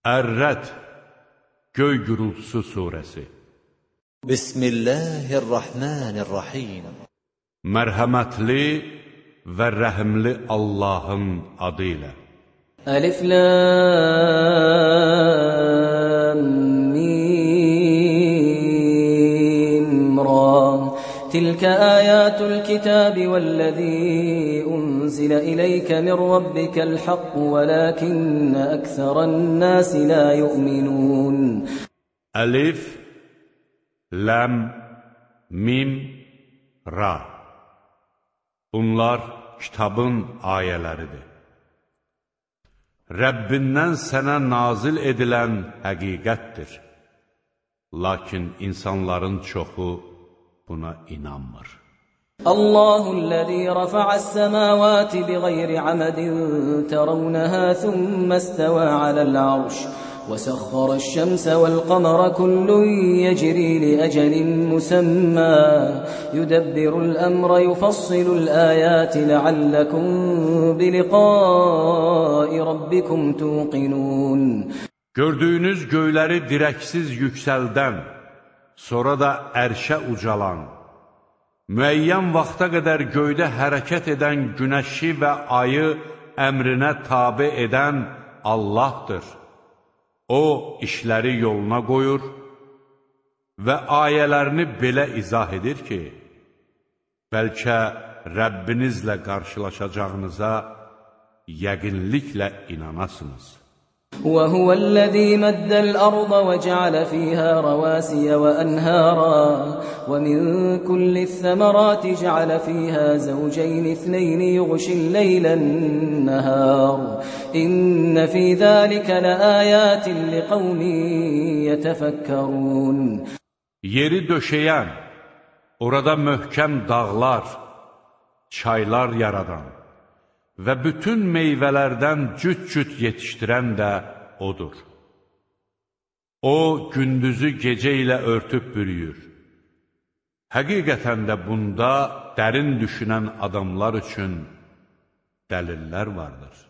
Ər-Rəd Göy gürültüsü surəsi Bismillahirrahmanirrahim. Mərhəmətli və rəhimli Allahın adı ilə. Əlif Lam تلك آيات الكتاب والذي أنزل إليك من ربك الحق ولكن أكثر الناس لا يؤمنون Əlif Ləm Mim Ra Bunlar kitabın ayələridir. Rəbbindən sənə nazil edilən həqiqətdir. Lakin insanların çoxu buna inanmır. الله الذي رفع السماوات بغير عمد ترونها ثم استوى على العرش وسخر الشمس والقمر كل يجري لأجل مسمى يدبر الأمر يفصل الآيات لعلكم بلقاء ربكم توقنون Gördüyünüz göyləri dirəksiz yüksəldən, sonra da ərşə ucalan, müəyyən vaxta qədər göydə hərəkət edən günəşi və ayı əmrinə tabe edən Allahdır. O, işləri yoluna qoyur və ayələrini belə izah edir ki, bəlkə Rəbbinizlə qarşılaşacağınıza yəqinliklə inanasınız. وهو الذي مد الأرض وجعل فيها رواسي وأنهارا ومن كل الثمرات جعل فيها زوجين اثنين يغشي الليل النهار. إن في ذلك لآيات لقوم يتفكرون. Yeri döşəyən, orada möhkəm dağlar, çaylar yaradan. Və bütün meyvələrdən cüt-cüt yetişdirən də O'dur. O, gündüzü gecə ilə örtüb bürüyür. Həqiqətən də bunda dərin düşünən adamlar üçün dəlillər vardır.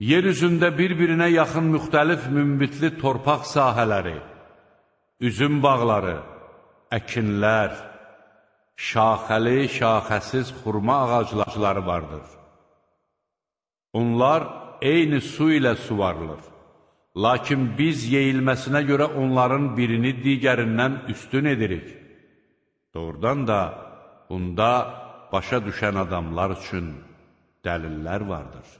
Yer üzündə bir-birinə yaxın müxtəlif mümbitli torpaq sahələri, üzüm bağları, əkinlər, şaxəli, şaxəsiz xurma ağacları vardır. Onlar eyni su ilə suvarılır. Lakin biz yeyilməsinə görə onların birini digərindən üstün edirik. Doğrudan da bunda başa düşən adamlar üçün dəlillər vardır.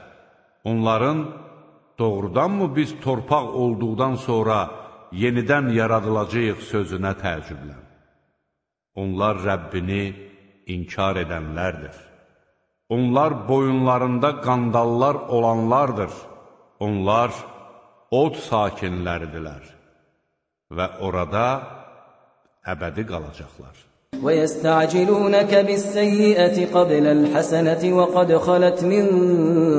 onların doğrudanmı biz torpaq olduqdan sonra yenidən yaradılacaq sözünə təəccüblən. Onlar Rəbbini inkar edənlərdir. Onlar boyunlarında qandallar olanlardır. Onlar od sakinləridilər və orada əbədi qalacaqlar. ويستعجلونك بالسيئة قبل الحسنة وقد خلت من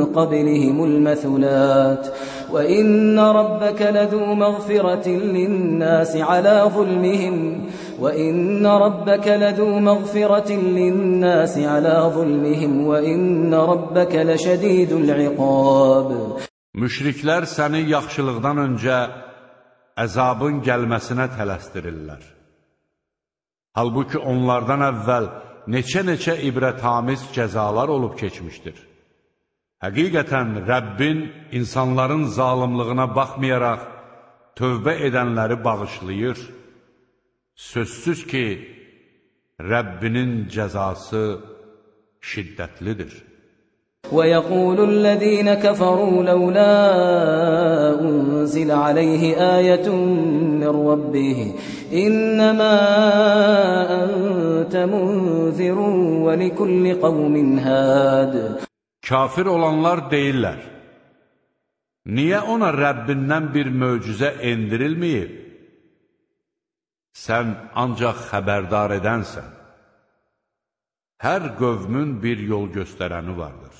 قبلهم المثلات. وإن ربك لذو مغفرة للناس على ظلمهم. وإن ربك لذو مغفرة للناس على ظلمهم. وإن ربك لشديد العقاب. Müşriklər səni yaxşılıqdan öncə əzabın gəlməsinə tələsdirirlər. Halbuki onlardan əvvəl neçə-neçə ibrətamiz cəzalar olub keçmişdir. Həqiqətən Rəbbin insanların zalımlığına baxmayaraq tövbə edənləri bağışlayır. Sözsüz ki, Rəbbinin cəzası şiddətlidir. ويقول الذين كفروا لولا أنزل عليه آية من ربه إنما أنت منذر ولكل قوم هاد Kafir olanlar deyirlər, niyə ona Rəbbindən bir möcüzə endirilməyib? Sən ancaq xəbərdar edənsən. Hər qövmün bir yol göstərəni vardır.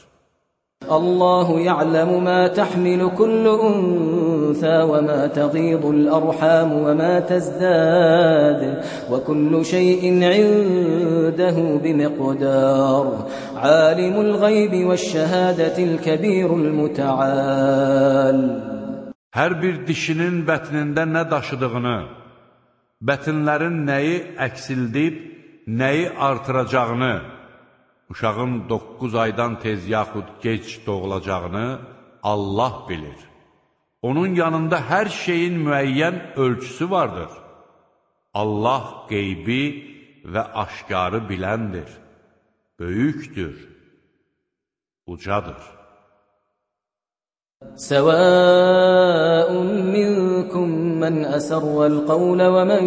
الله يعلم ما تحمل كل أنثى وما تغيض الأرحام وما تزداد وكل شيء عنده بمقدار. عالم الغيب والشهادة الكبير المتعال. Hər bir dişinin bətnində nə daşıdığını, bətinlərin nəyi əksildib, nəyi artıracağını, uşağın 9 aydan tez yaxud gec doğulacağını Allah bilir. Onun yanında hər şeyin müəyyən ölçüsü vardır. Allah qeybi və aşkarı biləndir, böyükdür, ucadır. سواء منكم من أسر القول ومن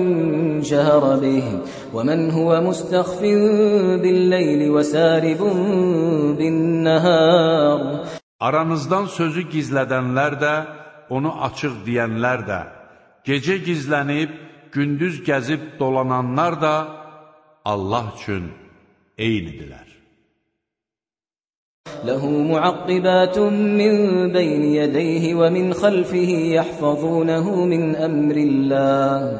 جهر به ومن هو مستخف بالليل وسارب بالنهار Aranızdan sözü gizlədənlər də, onu açıq deyənlər də, gecə gizlənib, gündüz gəzib dolananlar da Allah üçün eynidirlər. له معقبات من بين يديه ومن خلفه يحفظونه من أمر الله.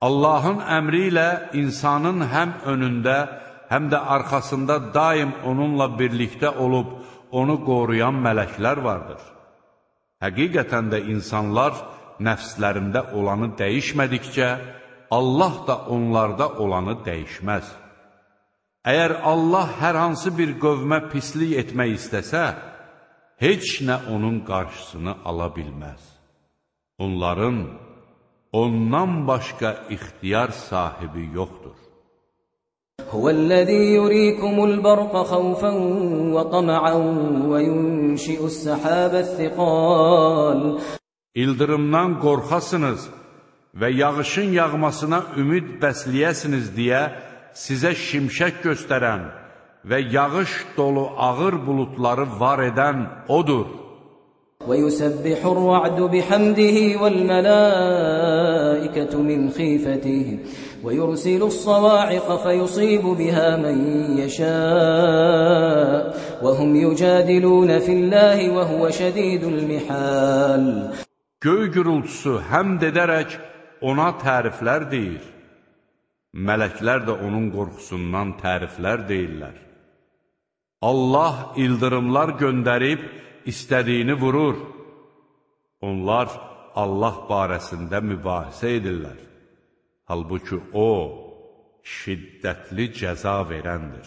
Allahın əmri ilə insanın həm önündə, həm də arxasında daim onunla birlikdə olub, onu qoruyan mələklər vardır. Həqiqətən də insanlar nəfslərində olanı dəyişmədikcə, Allah da onlarda olanı dəyişməz. Əgər Allah hər hansı bir qövmə pislik etmək istəsə, heç nə onun qarşısını ala bilməz. Onların ondan başqa ixtiyar sahibi yoxdur. Huvellezî yurîkumul barqa khawfan və tam'an və yunşi'us sahâbe's-siqâl. İldırımdan qorxasınız və yağışın yağmasına ümid bəsləyəsiniz deyə sizə şimşək göstərən və yağış dolu ağır bulutları var edən odur. ويسبح الرعد بحمده والملائكة من خيفته ويرسل الصواعق فيصيب بها من يشاء وهم يجادلون في الله وهو شديد المحال Göy gürültüsü həmd edərək ona təriflər deyir. Mələklər də onun qorxusundan təriflər deyirlər. Allah ildırımlar göndərib, istədiyini vurur. Onlar Allah barəsində mübahisə edirlər. Halbuki O, şiddətli cəza verəndir.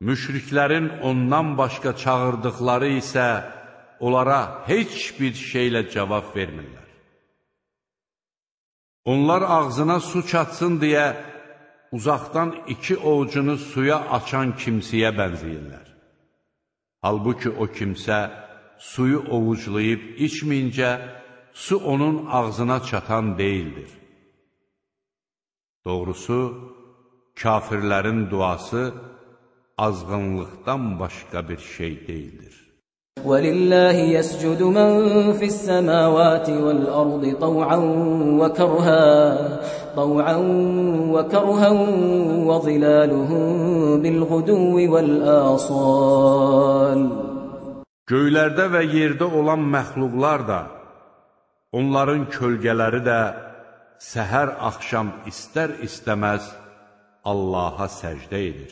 Müşriklərin ondan başqa çağırdıqları isə onlara heç bir şeylə cavab vermirlər. Onlar ağzına su çatsın deyə uzaqdan iki ovucunu suya açan kimsəyə bənzəyirlər. Halbuki o kimsə suyu ovuclayıb içməyincə su onun ağzına çatan deyildir. Doğrusu, kafirlərin duası azğınlıqdan başqa bir şey deyildir. وَلِلَّهِ يَسْجُدُ مَنْ فِي السَّمَاوَاتِ وَالْأَرْضِ طَوْعًا وَكَرْهًا طَوْعًا وَكَرْهًا وَظِلَالُهُم بِالْغُدُوِّ وَالْآصَالِ Göylərdə və yerdə olan məxluqlar da, onların kölgələri də səhər axşam istər-istəməz Allaha səcdə edir.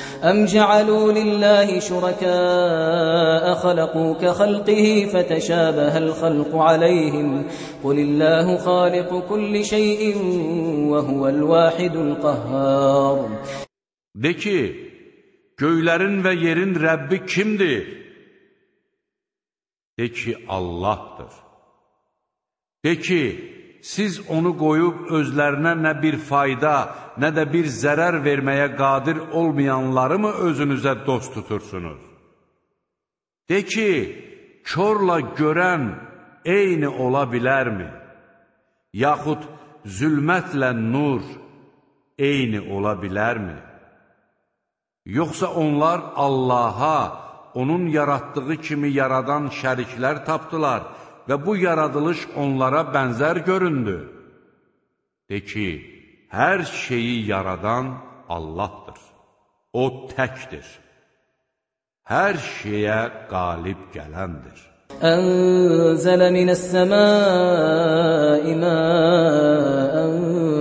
أم جعلوا لله شركاء خلقوا كخلقه فتشابه الخلق عليهم قل الله خالق كل شيء وهو الواحد القهار De ki, göylərin və yerin Rəbbi kimdir? De ki, Allahdır. De ki, siz onu qoyub özlərinə nə bir fayda, nə də bir zərər verməyə qadir olmayanları mı özünüzə dost tutursunuz? De ki, körla görən eyni ola bilərmi? Yaxud zülmətlə nur eyni ola bilərmi? Yoxsa onlar Allaha, onun yaratdığı kimi yaradan şəriklər tapdılar və bu yaradılış onlara bənzər göründü. De ki, hər şeyi yaradan Allahdır. O təkdir. Hər şeyə qalib gələndir. Ənzələ minəs-səmai ma'an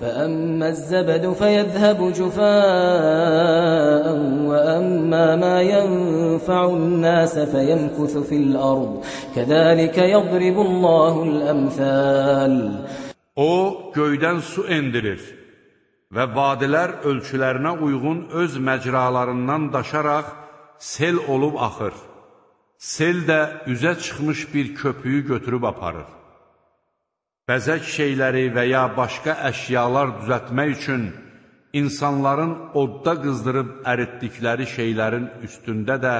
فأما الزبد فيذهب جفاء وأما ما ينفع الناس فيمكث في الأرض كذلك يضرب الله الأمثال O göydən su endirir və vadilər ölçülərinə uyğun öz məcralarından daşaraq sel olub axır. Sel də üzə çıxmış bir köpüyü götürüb aparır. Bəzək şeyləri və ya başqa əşyalar düzətmək üçün insanların odda qızdırıb əritdikləri şeylərin üstündə də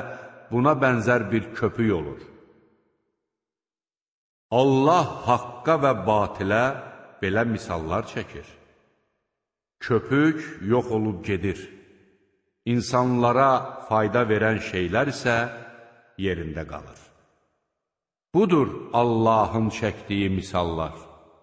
buna bənzər bir köpük olur. Allah haqqa və batilə belə misallar çəkir. Köpük yox olub gedir. İnsanlara fayda verən şeylər isə yerində qalır. Budur Allahın çəkdiyi misallar.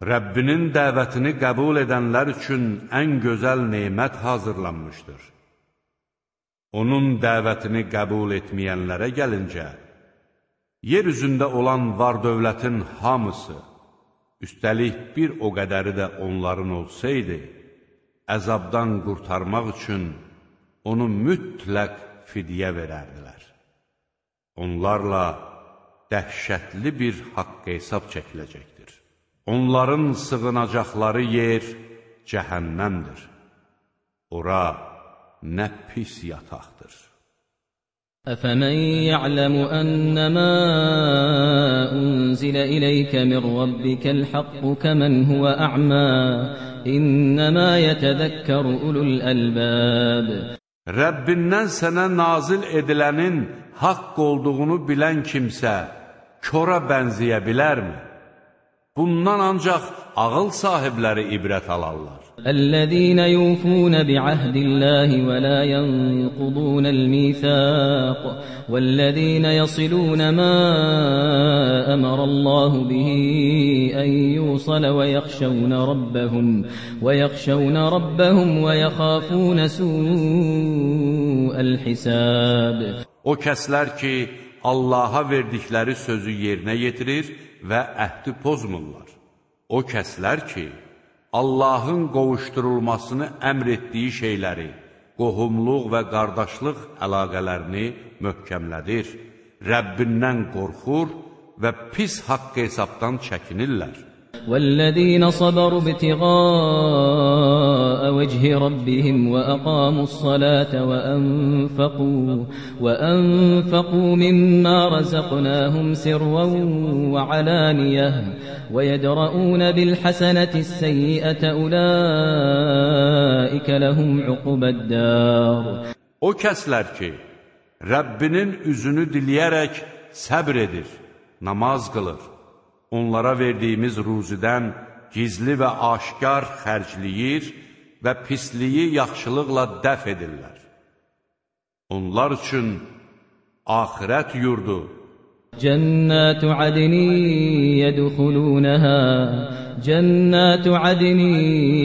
Rəbbinin dəvətini qəbul edənlər üçün ən gözəl nemət hazırlanmışdır. Onun dəvətini qəbul etməyənlərə gəlincə, yer üzündə olan var dövlətin hamısı, üstəlik bir o qədəri də onların olsaydı, əzabdan qurtarmaq üçün onu mütləq fidyə verərdilər. Onlarla dəhşətli bir haqq hesab çəkiləcəkdir. Onların sığınacaqları yer cəhənnəmdir. Ora nə pis yataqdır. أفمن يعلم أنما أنزل إليك من ربك الحق كمن هو أعمى إنما يتذكر أولو الألباب Rəbbindən sənə nazil edilənin haqq olduğunu bilən kimsə kora bənzəyə bilərmi? Bundan ancaq ağıl sahibləri ibrət alarlar. Əl-ləzīnə yufūna bi'ahdillāhi və lā yanqudūnal mīthāq vəl-ləzīnə yasilūna mā əmarallāhu bihi an yūsala və yaxşawna rabbahum və yaxşawna rabbahum və yaxāfūna sū'al hisāb. O kəslər ki, Allaha verdikləri sözü yerinə yetirir və əhdi pozmurlar. O kəslər ki, Allahın qovuşdurulmasını əmr etdiyi şeyləri, qohumluq və qardaşlıq əlaqələrini möhkəmlədir, Rəbbindən qorxur və pis haqq hesabdan çəkinirlər. والذين صبروا ابتغاء وجه ربهم وأقاموا الصلاة وأنفقوا وأنفقوا مما رزقناهم سرا وعلانية ويدرؤون بالحسنة السيئة أولئك لهم عقبى الدار. O kəslər ki, Rəbbinin üzünü diləyərək səbr edir, namaz qılır, onlara verdiyimiz ruzidən gizli və aşkar xərcləyir və pisliyi yaxşılıqla dəf edirlər. Onlar üçün axirət yurdu Cənnətü adnin yədxulunəhə جنات عدن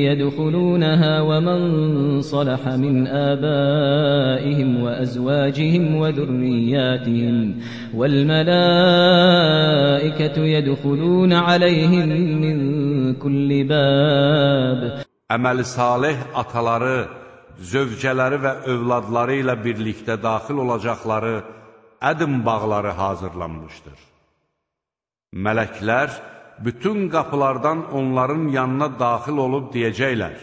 يدخلونها ومن صلح من آبائهم وأزواجهم وذرياتهم والملائكة يدخلون عليهم من كل باب əməli salih ataları, zövcələri və övladları ilə birlikdə daxil olacaqları ədm bağları hazırlanmışdır. Mələklər bütün qapılardan onların yanına daxil olub deyəcəklər.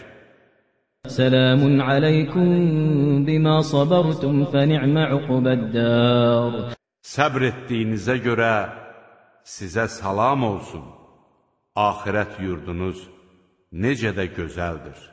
Selamun aleykum bima sabartum fe ni'me uqubaddar. Səbr etdiyinizə görə sizə salam olsun. Axirət yurdunuz necə də gözəldir.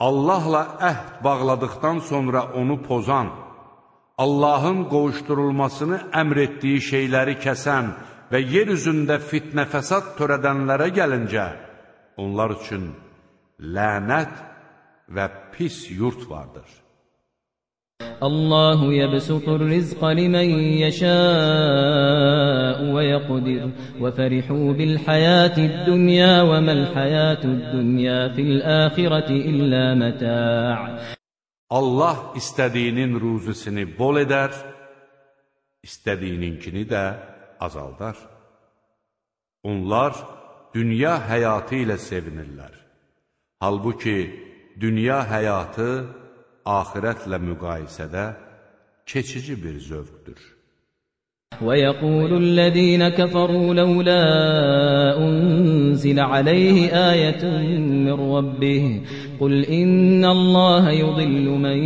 Allahla əhd bağladıqdan sonra onu pozan, Allahın qovuşdurulmasını əmr etdiyi şeyləri kəsən və yer üzündə fitnə fəsad törədənlərə gəlincə, onlar üçün lənət və pis yurt vardır. الله يبسط الرزق لمن يشاء ويقدر وفرحوا بالحياة الدنيا وما الحياة الدنيا في الآخرة إلا متاع Allah istədiyinin ruzisini bol edər, istədiyininkini də azaldar. Onlar dünya həyatı ilə sevinirlər. Halbuki dünya həyatı axirətlə müqayisədə keçici bir zövqdür. ويقول الذين كفروا لولا أنزل عليه آية من ربه قل إن الله يضل من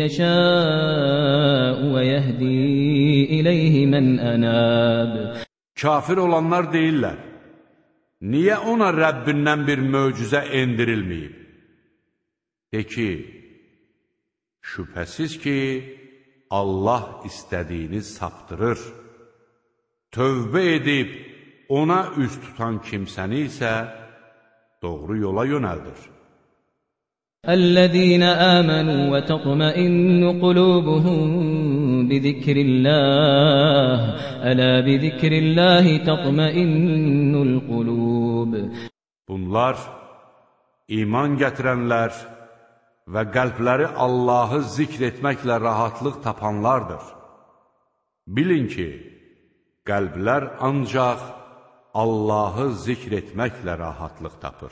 يشاء ويهدي إليه من أناب Kafir olanlar deyirlər, niyə ona Rəbbindən bir möcüzə endirilməyib? De ki, şübhəsiz ki, Allah istədiyini saptırır. Tövbə edib ona üz tutan kimsəni isə doğru yola yönəldir. الذين آمنوا وتطمئن قلوبهم بذكر الله ألا بذكر الله تطمئن القلوب Bunlar iman gətirənlər və qəlbləri Allahı zikr etməklə rahatlıq tapanlardır. Bilin ki, qəlblər ancaq Allahı zikr etməklə rahatlıq tapır.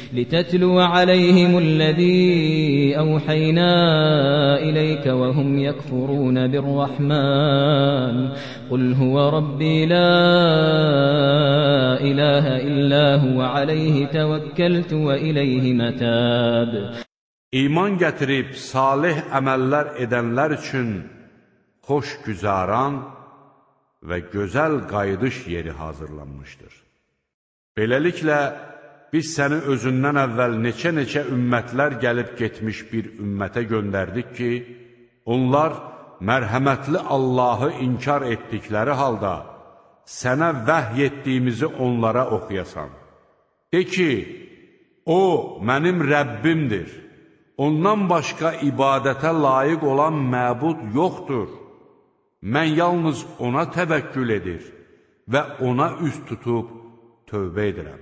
لتتلو عليهم الذي أوحينا إليك وهم يكفرون بالرحمن قل هو ربي لا إله إلا هو عليه توكلت وإليه متاب İman gətirib salih əməllər edənlər üçün xoş güzaran və gözəl qayıdış yeri hazırlanmışdır. Beləliklə, biz səni özündən əvvəl neçə-neçə ümmətlər gəlib getmiş bir ümmətə göndərdik ki, onlar mərhəmətli Allahı inkar etdikləri halda sənə vəhy etdiyimizi onlara oxuyasan. De ki, O, mənim Rəbbimdir. Ondan başqa ibadətə layiq olan məbud yoxdur. Mən yalnız ona təvəkkül edir və ona üz tutub tövbə edirəm.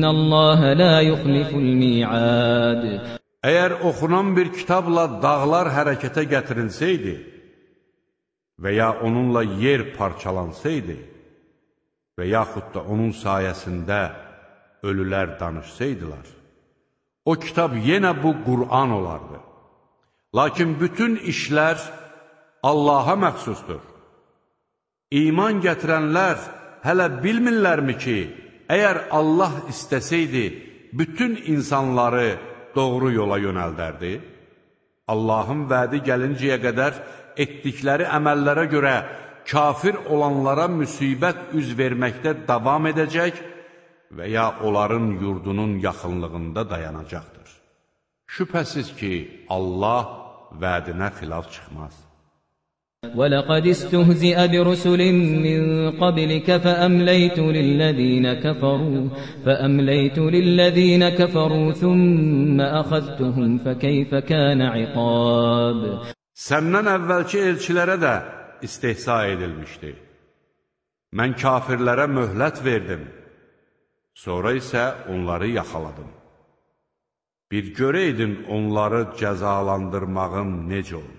İnna Allaha la yuxliful mi'ad. Əgər oxunan bir kitabla dağlar hərəkətə gətirilsəydi və ya onunla yer parçalansaydı və yaxud da onun sayəsində ölülər danışsaydılar, o kitab yenə bu Qur'an olardı. Lakin bütün işlər Allaha məxsusdur. İman gətirənlər hələ bilmirlərmi ki, əgər Allah istəsəydi, bütün insanları doğru yola yönəldərdi? Allahın vədi gəlincəyə qədər etdikləri əməllərə görə kafir olanlara müsibət üz verməkdə davam edəcək və ya onların yurdunun yaxınlığında dayanacaqdır. Şübhəsiz ki, Allah vədinə xilaf çıxmaz. ولقد استهزئ برسل من قبلك فأمليت للذين كفروا فأمليت للذين كفروا ثم أخذتهم فكيف كان عقاب Səndən əvvəlki elçilərə də istehsa edilmişdi. Mən kafirlərə möhlət verdim. Sonra isə onları yaxaladım. Bir görəydin onları cəzalandırmağım necə oldu.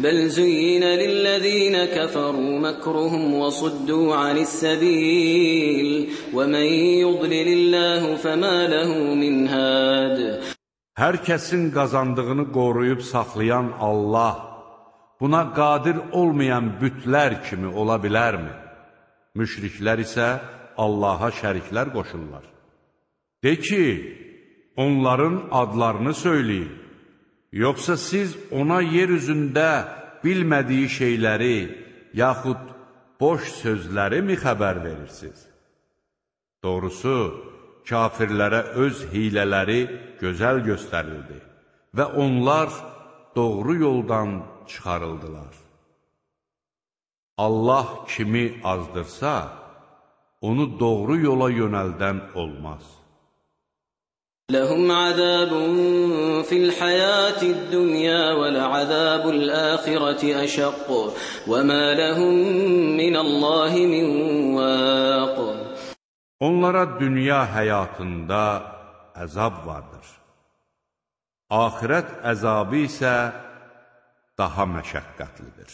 بل زين للذين كفروا مكرهم وصدوا عن السبيل ومن يضلل الله فما له من هاد Hər kəsin qazandığını qoruyub saxlayan Allah buna qadir olmayan bütlər kimi ola bilərmi? Müşriklər isə Allaha şəriklər qoşurlar. De ki, onların adlarını söyləyin. Yoxsa siz ona yer üzündə bilmədiyi şeyləri, yaxud boş sözləri mi xəbər verirsiniz? Doğrusu, kafirlərə öz hilələri gözəl göstərildi və onlar doğru yoldan çıxarıldılar. Allah kimi azdırsa, onu doğru yola yönəldən olmaz. لهم عذاب في الحياة الدنيا ولعذاب الآخرة أشق وما لهم من الله من واق Onlara dünya həyatında əzab vardır. Axirət əzabı isə daha məşəqqətlidir.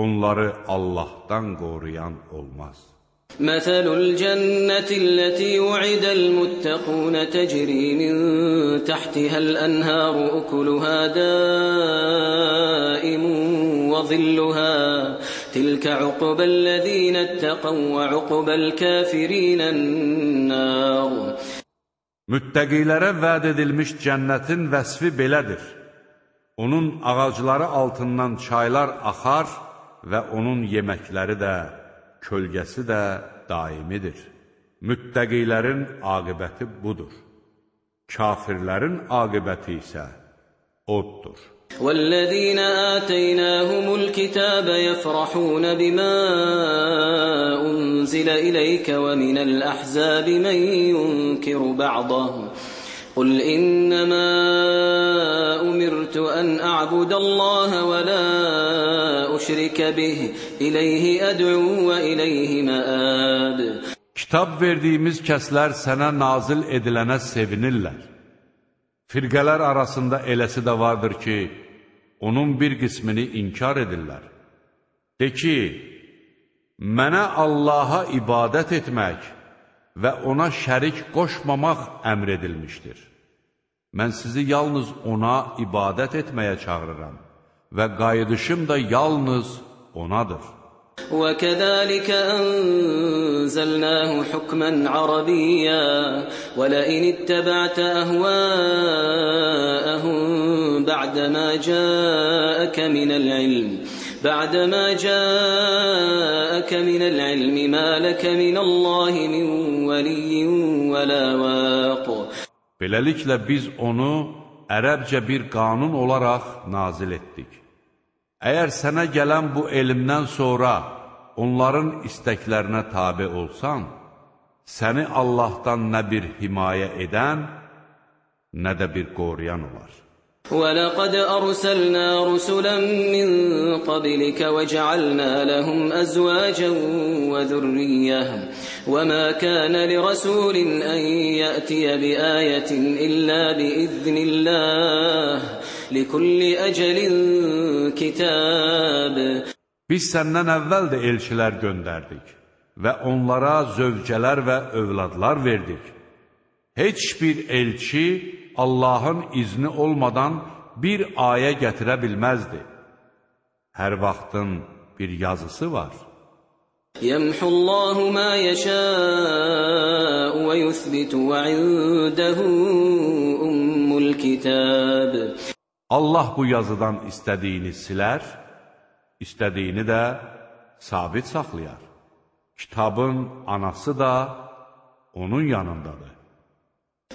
Onları Allahdan qoruyan olmaz. مثل الجنة التي وعد المتقون تجري من تحتها الأنهار أكلها دائم وظلها تلك عقبى الذين اتقوا وعقبى الكافرين النار Müttəqilərə vəd edilmiş cənnətin vəsfi belədir. Onun ağacları altından çaylar axar və onun yeməkləri də, kölgəsi də daimidir. Müttəqilərin aqibəti budur. Kafirlərin aqibəti isə oddur. والذين آتيناهم الكتاب يفرحون بما أنزل إليك ومن الأحزاب من ينكر بعضه قل إنما أمرت أن أعبد الله ولا أشرك به إليه أدعو وإليه مآب Kitab verdiyimiz kəslər sənə nazil edilənə sevinirlər. Firqələr arasında eləsi də vardır ki, onun bir qismini inkar edirlər. De ki, mənə Allaha ibadət etmək və ona şərik qoşmamaq əmr edilmişdir. Mən sizi yalnız ona ibadət etməyə çağırıram və qayıdışım da yalnız onadır. وكذلك أنزلناه حكما عربيا ولئن اتبعت أهواءهم بعدما جاءك من العلم بعدما جاءك من العلم ما لك من الله من ولي ولا واق Beləliklə biz onu ərəbcə bir qanun olaraq nazil etdik. Əgər sənə gələn bu elmdən sonra onların istəklərinə tabe olsan, səni Allahdan nə bir himayə edən, nə də bir qoruyan olar. ولقد أرسلنا رسلا من قبلك وجعلنا لهم أزواجا وذرية. وما كان لرسول أن يأتي بآية إلا بإذن الله. لكل أجل كتاب. Biz səndən əvvəl də elçilər göndərdik və onlara zövcələr və övladlar verdik. Heç bir elçi Allahın izni olmadan bir ayə gətirə bilməzdi. Hər vaxtın bir yazısı var. Yəmhullahu ma yəşəu və yuthbitu və indəhu ummul kitab. Allah bu yazıdan istədiyini silər, istədiyini də sabit saxlayar. Kitabın anası da onun yanındadır.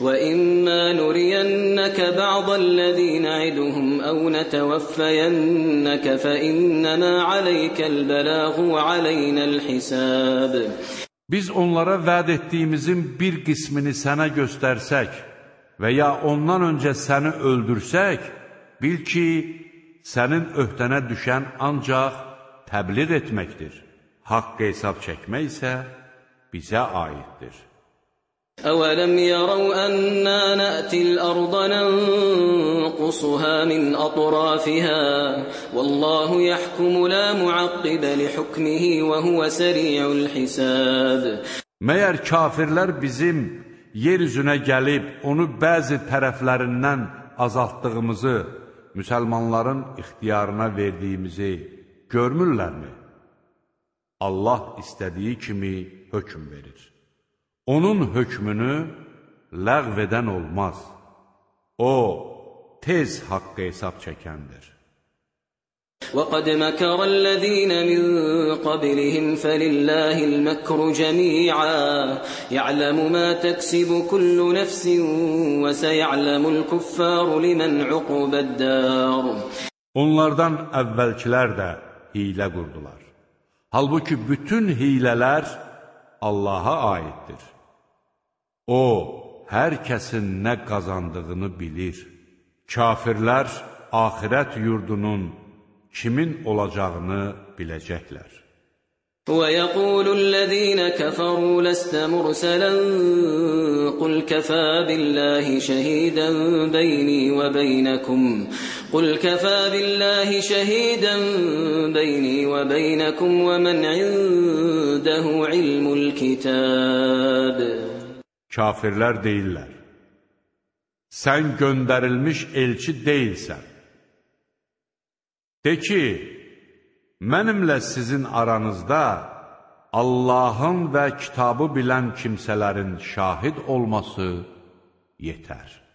وإما نرينك بعض الذي نعدهم أو نتوفينك فإنما عليك البلاغ وعلينا الحساب Biz onlara vəd etdiyimizin bir qismini sənə göstərsək və ya ondan öncə səni öldürsək, bil ki, sənin öhdənə düşən ancaq təbliğ etməkdir. Haqq hesab çəkmək isə bizə aiddir. أولم يروا أنا نأتي الأرض ننقصها من أطرافها والله يحكم لا معقب لحكمه وهو سريع الحساب Məyər kafirlər bizim yer üzünə gəlib onu bəzi tərəflərindən azaltdığımızı, müsəlmanların ixtiyarına verdiyimizi görmürlərmi? Allah istədiyi kimi hökm verir. Onun hökmünü ləğv edən olmaz. O, tez haqqı hesab çəkəndir. وقد مكر الذين من قبلهم فلله المكر جميعا يعلم ما تكسب كل نفس وسيعلم الكفار لمن عقب الدار Onlardan əvvəlkilər də hilə qurdular. Halbuki bütün hilələr Allaha aiddir. O, hər kəsin nə qazandığını bilir. Kafirlər axirət yurdunun kimin olacağını biləcəklər. ويقول الذين كفروا لست مرسلا قل كفى بالله شهيدا بيني وبينكم قل كفى بالله شهيدا بيني وبينكم ومن عنده علم الكتاب Kafirlər deyirlər, sən göndərilmiş elçi deyilsən. De ki, mənimlə sizin aranızda Allahın və kitabı bilən kimsələrin şahid olması yetər.